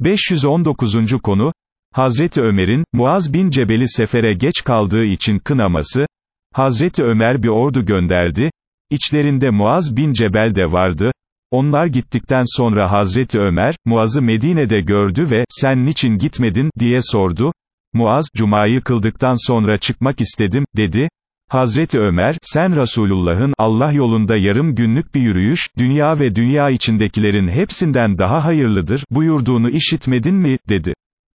519. konu, Hazreti Ömer'in, Muaz bin Cebel'i sefere geç kaldığı için kınaması, Hazreti Ömer bir ordu gönderdi, içlerinde Muaz bin Cebel de vardı, onlar gittikten sonra Hazreti Ömer, Muaz'ı Medine'de gördü ve, sen niçin gitmedin, diye sordu, Muaz, Cuma'yı kıldıktan sonra çıkmak istedim, dedi, Hazreti Ömer, sen Resulullah'ın, Allah yolunda yarım günlük bir yürüyüş, dünya ve dünya içindekilerin hepsinden daha hayırlıdır, buyurduğunu işitmedin mi, dedi.